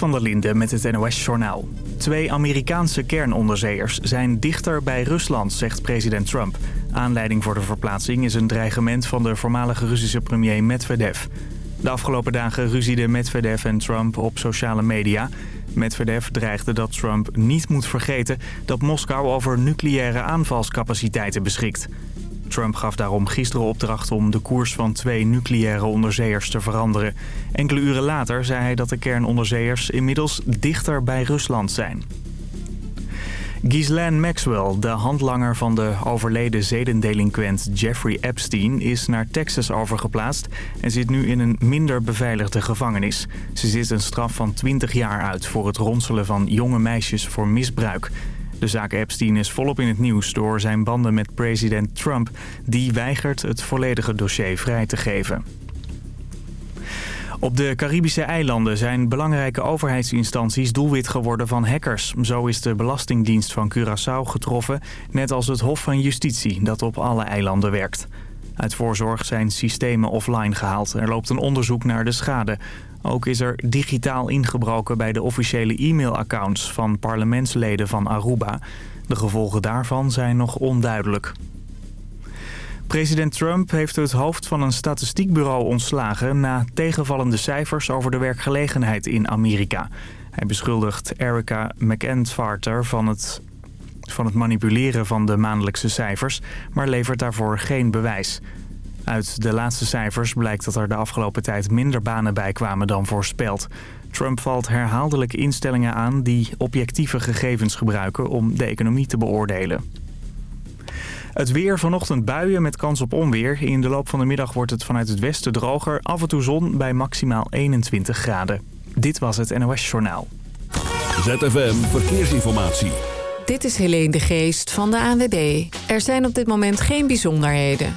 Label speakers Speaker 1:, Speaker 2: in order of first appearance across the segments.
Speaker 1: van der Linde met het NOS-journaal. Twee Amerikaanse kernonderzeeërs zijn dichter bij Rusland, zegt president Trump. Aanleiding voor de verplaatsing is een dreigement van de voormalige Russische premier Medvedev. De afgelopen dagen ruzieden Medvedev en Trump op sociale media. Medvedev dreigde dat Trump niet moet vergeten dat Moskou over nucleaire aanvalscapaciteiten beschikt. Trump gaf daarom gisteren opdracht om de koers van twee nucleaire onderzeeërs te veranderen. Enkele uren later zei hij dat de kernonderzeeërs inmiddels dichter bij Rusland zijn. Ghislaine Maxwell, de handlanger van de overleden zedendelinquent Jeffrey Epstein... is naar Texas overgeplaatst en zit nu in een minder beveiligde gevangenis. Ze zit een straf van 20 jaar uit voor het ronselen van jonge meisjes voor misbruik. De zaak Epstein is volop in het nieuws door zijn banden met president Trump. Die weigert het volledige dossier vrij te geven. Op de Caribische eilanden zijn belangrijke overheidsinstanties doelwit geworden van hackers. Zo is de Belastingdienst van Curaçao getroffen, net als het Hof van Justitie dat op alle eilanden werkt. Uit voorzorg zijn systemen offline gehaald. Er loopt een onderzoek naar de schade. Ook is er digitaal ingebroken bij de officiële e-mailaccounts van parlementsleden van Aruba. De gevolgen daarvan zijn nog onduidelijk. President Trump heeft het hoofd van een statistiekbureau ontslagen... na tegenvallende cijfers over de werkgelegenheid in Amerika. Hij beschuldigt Erica McEntfarter van het, van het manipuleren van de maandelijkse cijfers... maar levert daarvoor geen bewijs. Uit de laatste cijfers blijkt dat er de afgelopen tijd minder banen bij kwamen dan voorspeld. Trump valt herhaaldelijk instellingen aan die objectieve gegevens gebruiken om de economie te beoordelen. Het weer vanochtend buien met kans op onweer. In de loop van de middag wordt het vanuit het westen droger. Af en toe zon bij maximaal 21 graden. Dit was het NOS Journaal.
Speaker 2: ZFM Verkeersinformatie.
Speaker 3: Dit is Helene de Geest van de ANWB. Er zijn op dit moment geen bijzonderheden.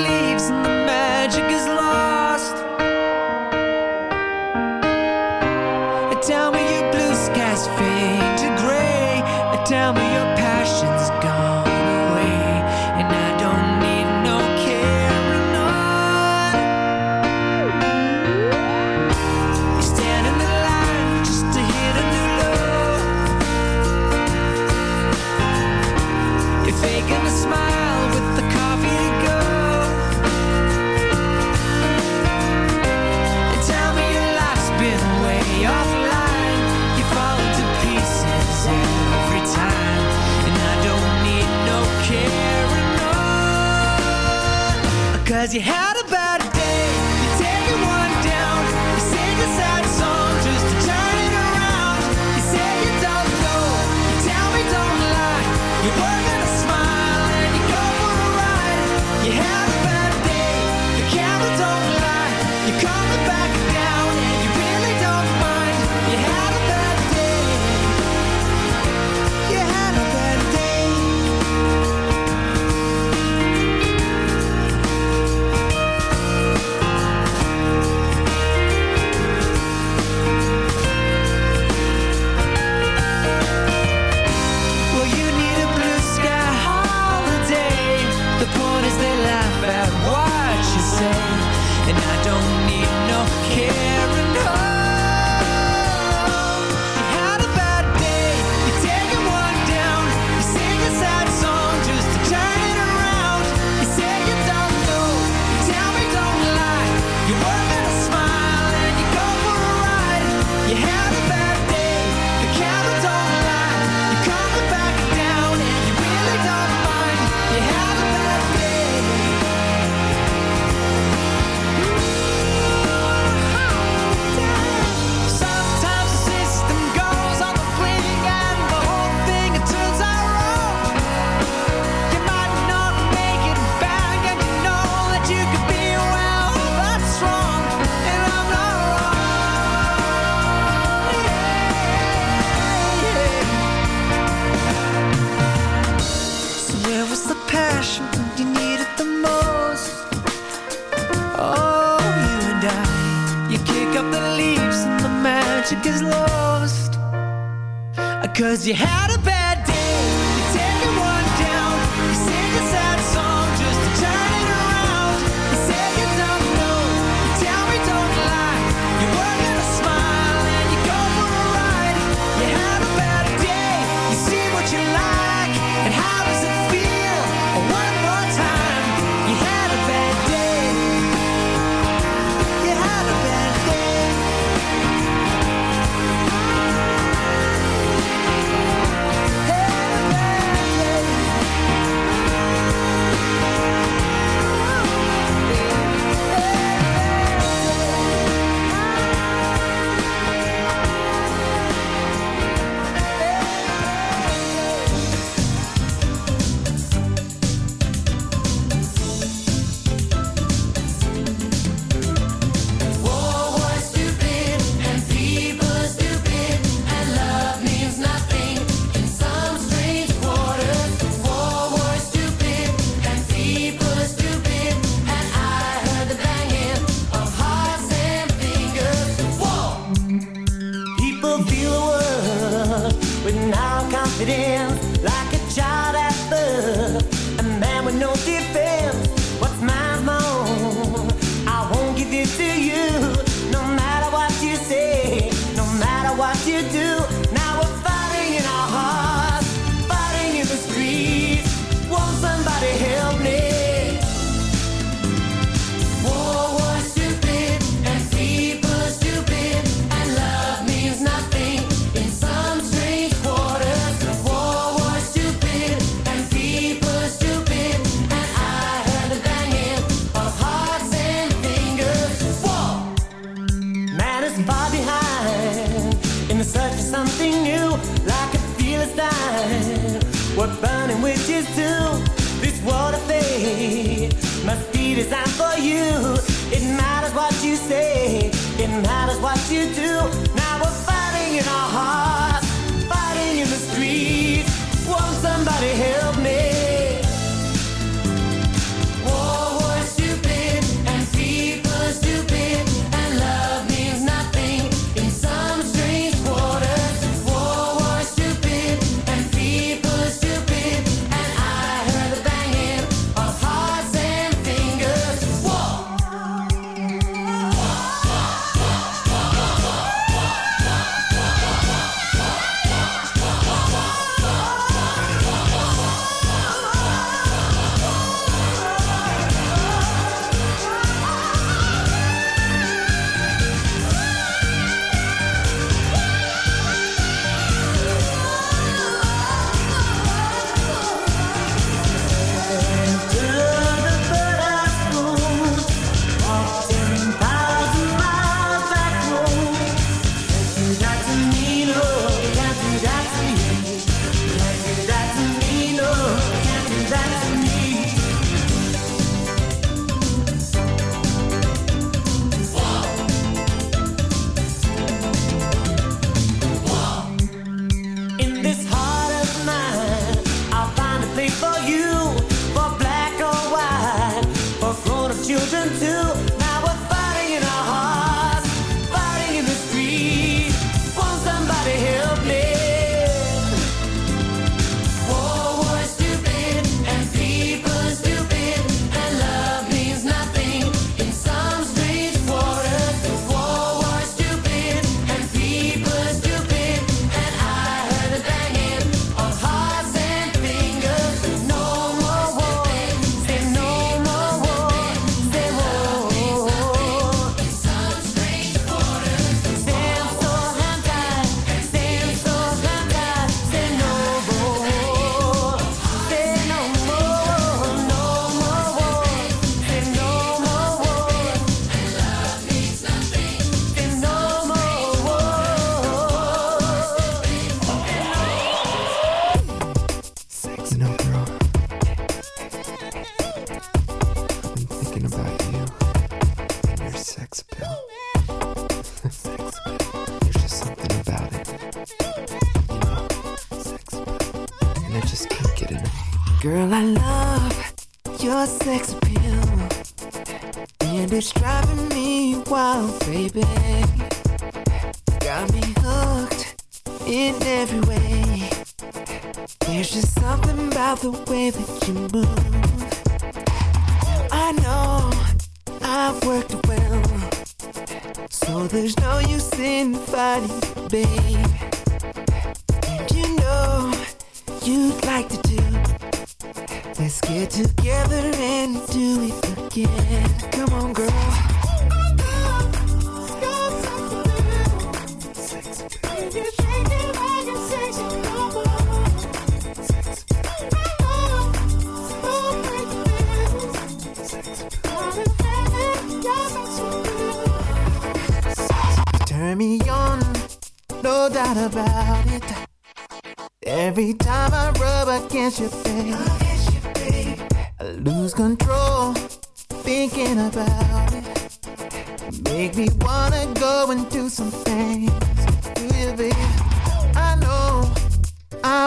Speaker 4: leaves you had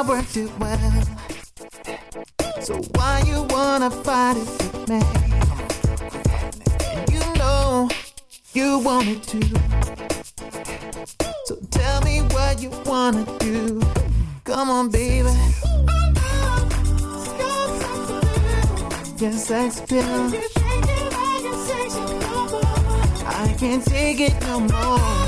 Speaker 5: worked it well. So why you wanna fight it with me? You know you want it too. So tell me what you wanna do. Come on, baby. Your sex appeal. I can't take it no more.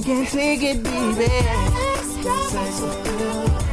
Speaker 5: I can't take it, baby. Yes, I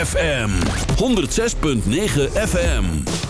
Speaker 2: ZFM 106.9 FM.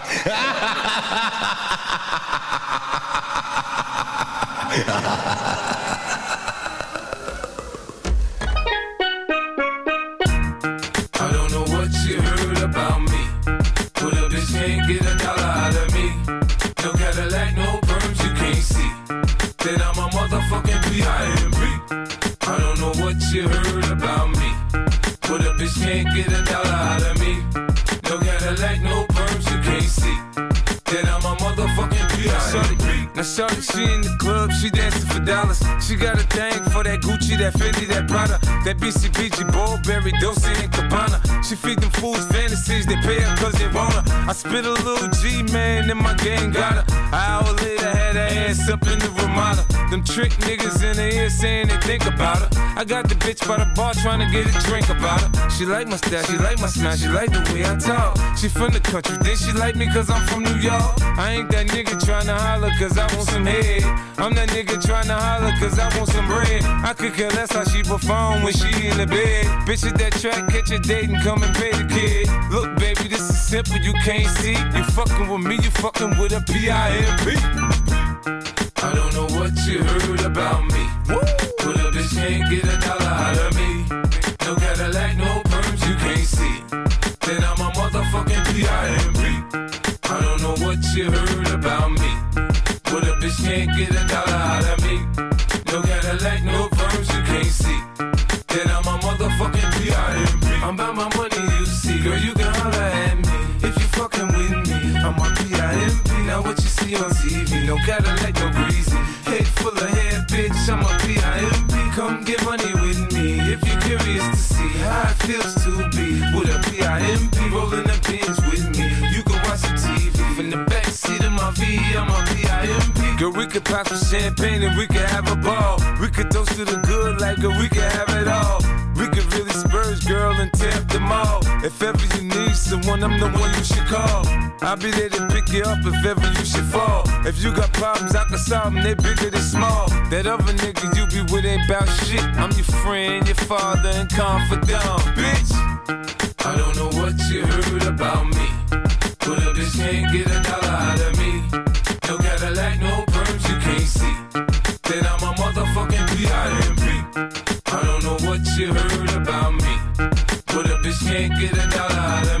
Speaker 6: ha ha ha ha ha ha P.I.M.P. Now shorty, she in the club, she dancing for dollars. She got a thing for that Gucci, that Fendi, that Prada, that BCBG, Burberry, Dolce and Gabbana. She feed them fools fantasies, they pay her cause they want her. I spit a little G, man, and my gang got her. An hour later, had her ass up in the Ramada. Them trick niggas in the ear saying they think about her. I got the bitch by the bar trying to get a drink about her. She like my style, she like my smile, she like the way I talk. She from the country, then she like me cause I'm from New York. I ain't that nigga trying to holler cause I want some head. I'm that nigga trying to holler cause I want some bread. I could care less how she perform when she in the bed. Bitches that track, catch a date and come and pay the kid. Look, baby, this is simple, you can't see. You fucking with me, you fucking with a P-I-M-P. I don't know what you heard about me. But a bitch can't get a dollar out of me. No Cadillac, no perms you can't see. Then I'm a motherfucking P.I.M.P. Don't know what you heard about me. But a bitch can't get a dollar no Cadillac, no greasy. Head full of hair, bitch, I'm a P.I.M.P. Come get money with me if you're curious to see how it feels to be with a P.I.M.P. rolling the pins with me. You can watch the TV from the back seat of my V, I'm a P.I.M.P. Girl, we could pop some champagne and we could have a ball. We could toast to the good like girl, we could have it all. We could really spurge, girl, and up them all. If ever you need someone, I'm the one you should call. I'll be there to pick you up if ever you should fall. If you got problems, I can solve them, they bigger than small. That other nigga you be with ain't bout shit. I'm your friend, your father, and confidant, bitch. I don't know what you heard about me. But a bitch can't get a dollar out of me. No Cadillac, no perms you can't see. Then I'm a motherfucking P.I.M.P. I don't know what you heard about me. But a bitch can't get a dollar out of me.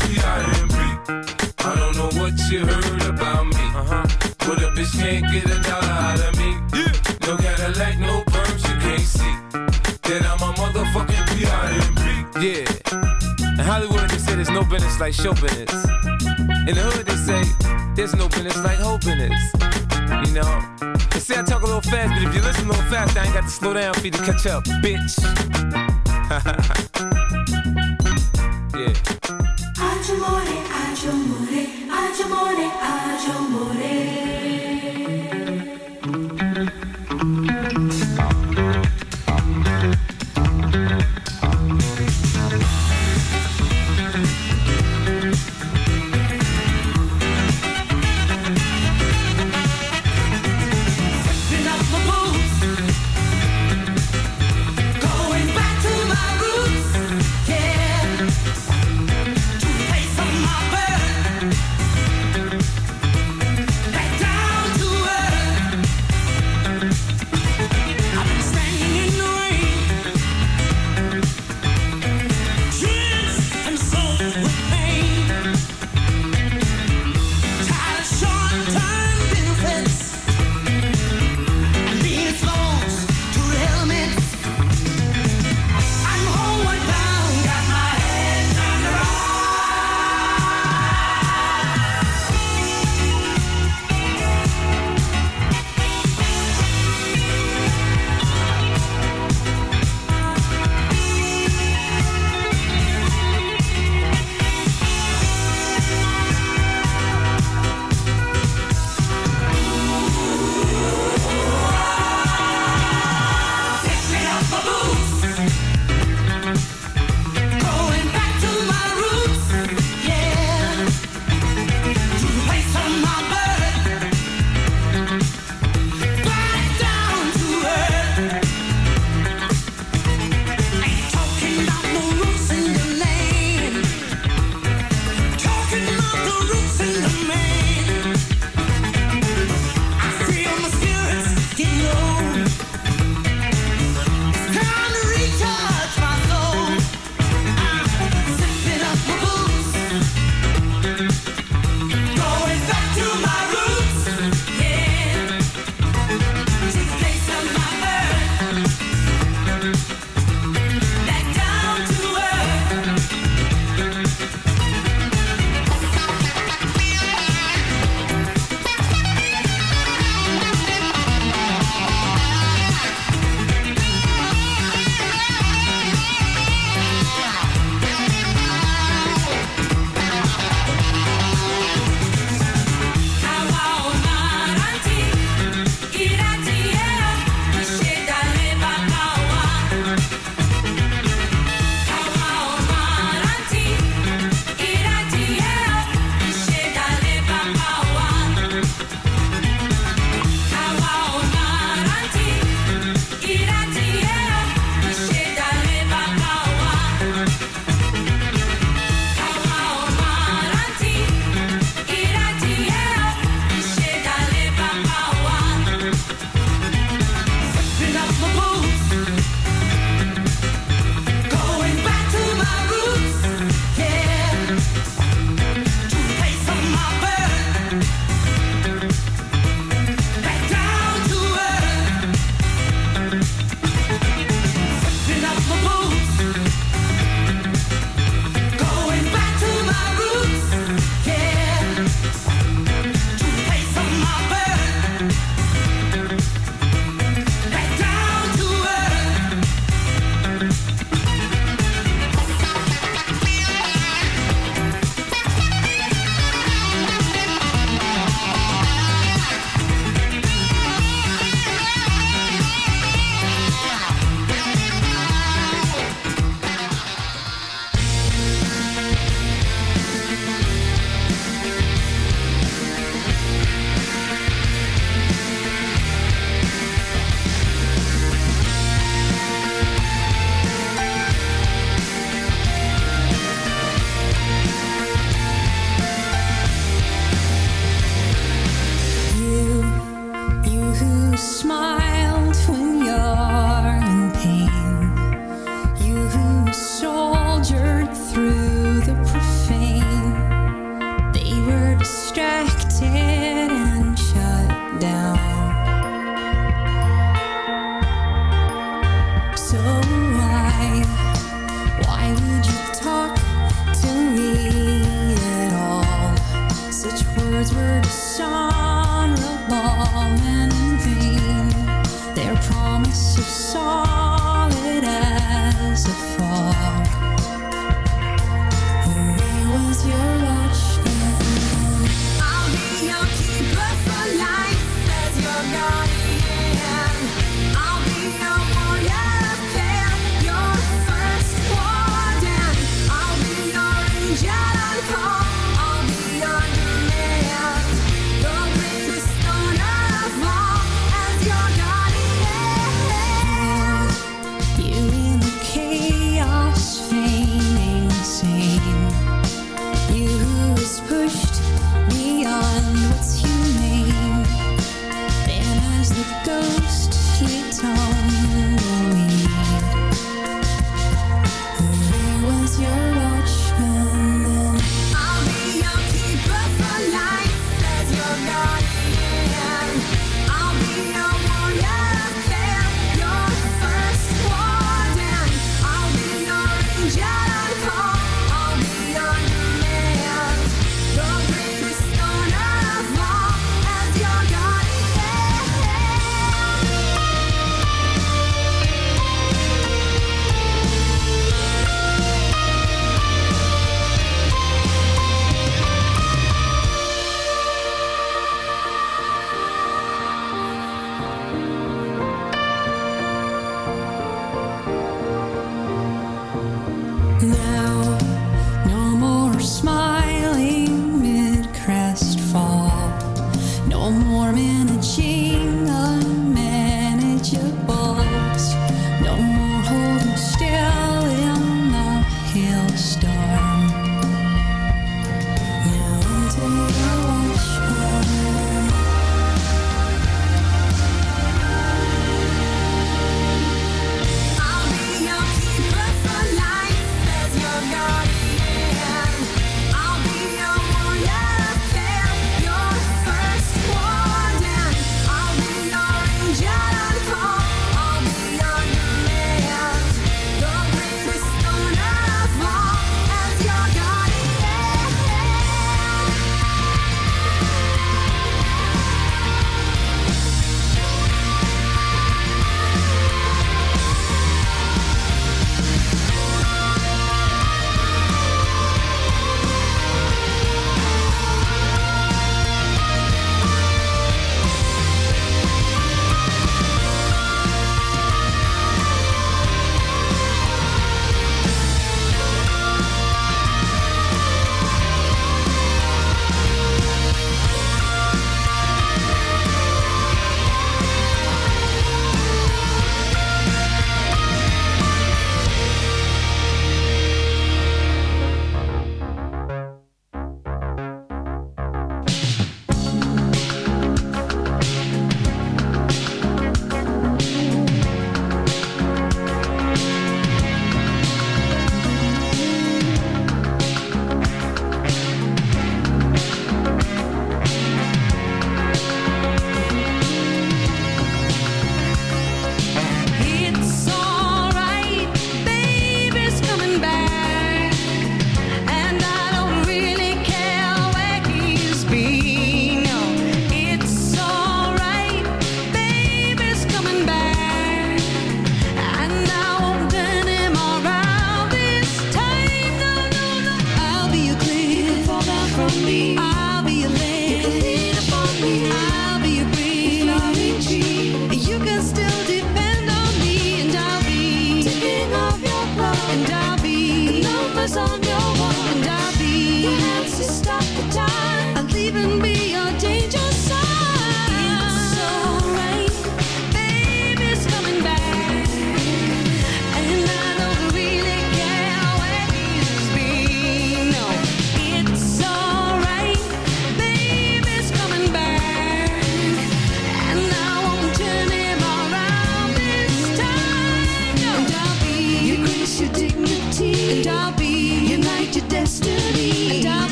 Speaker 7: bitch uh-huh. can't get a dollar out of me. Yeah. No Cadillac, no perms, you can't see. That I'm a motherfucking P.I.M.P.
Speaker 6: Yeah. In Hollywood, they say there's no business like show business. In the hood, they say there's no business like whole business. You know? They say I talk a little fast, but if you listen a little fast, I ain't got to slow down for you to catch up, bitch.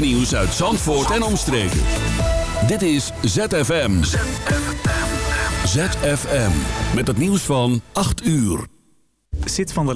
Speaker 8: nieuws uit Zandvoort en omstreken. Dit is ZFM. ZFM. Met het nieuws van 8 uur.
Speaker 1: Zit van der